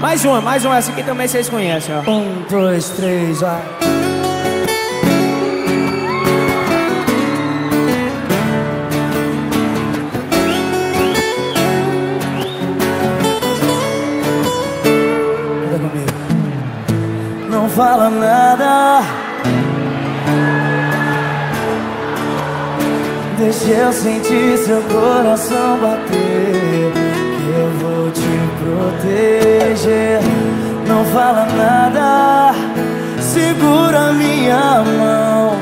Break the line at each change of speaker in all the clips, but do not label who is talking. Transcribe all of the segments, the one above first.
Mais uma, mais uma, essa aqui também vocês conhecem, ó.
Um, dois, três, vai. Não fala nada. Deixa eu sentir seu coração bater. Fala nada. Segura minha mão.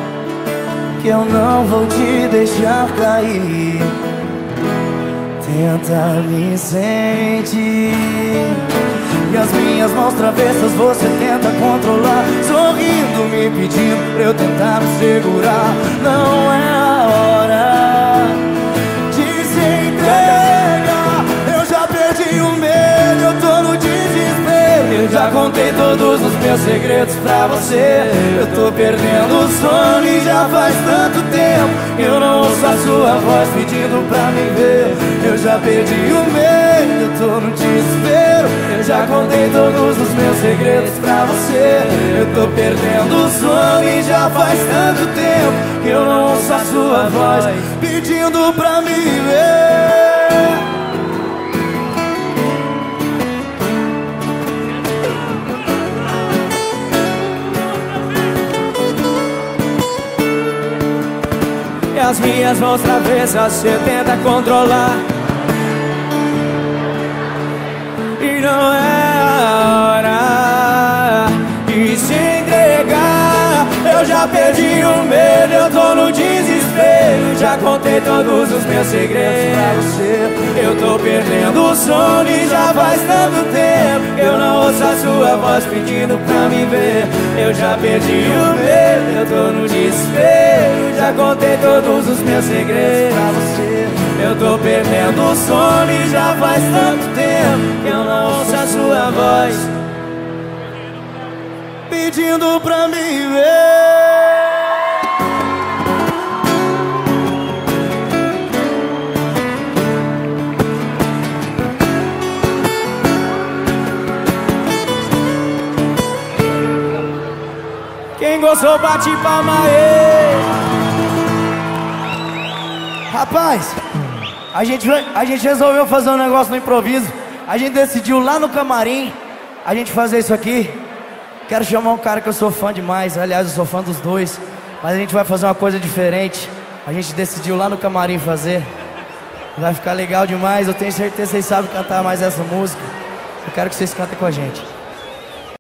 Que eu não vou te deixar cair. Tenta me sentir. E as minhas mãos travessas você tenta controlar Sorrindo, me pedindo pra eu tentar me segurar Não é Contei todos os meus segredos pra você. Eu tô perdendo o sono e já faz tanto tempo Eu não ouço a sua voz pedindo pra me ver. Eu já perdi o medo, eu tô no desespero. Eu já contei todos os meus segredos pra você. Eu tô perdendo o sono e já faz tanto tempo eu não ouço a sua voz pedindo pra me ver
as minhas mãos travessas você tenta controlar. E não é a hora de se entregar. Eu já perdi o medo, eu tô no desespero. Já contei todos os meus segredos pra você. Eu tô perdendo o sono e já faz tanto tempo Eu não ouço a sua voz pedindo pra me ver. Eu já perdi o medo, eu tô no desespero Já contei todos os meus segredos pra você. Eu tô perdendo o sono e já faz tanto tempo Que eu não ouço a sua voz.
Pedindo pra me ver.
Quem gostou bate palma aí
Rapaz, a gente, a gente resolveu fazer um negócio no improviso. A gente decidiu lá no camarim a gente fazer isso aqui. Quero chamar um cara que eu sou fã demais. Aliás, eu sou fã dos dois. Mas a gente vai fazer uma coisa diferente. A gente decidiu lá no camarim fazer. Vai ficar legal demais. Eu tenho certeza que vocês sabem cantar mais essa música. Eu quero que vocês cantem com a gente.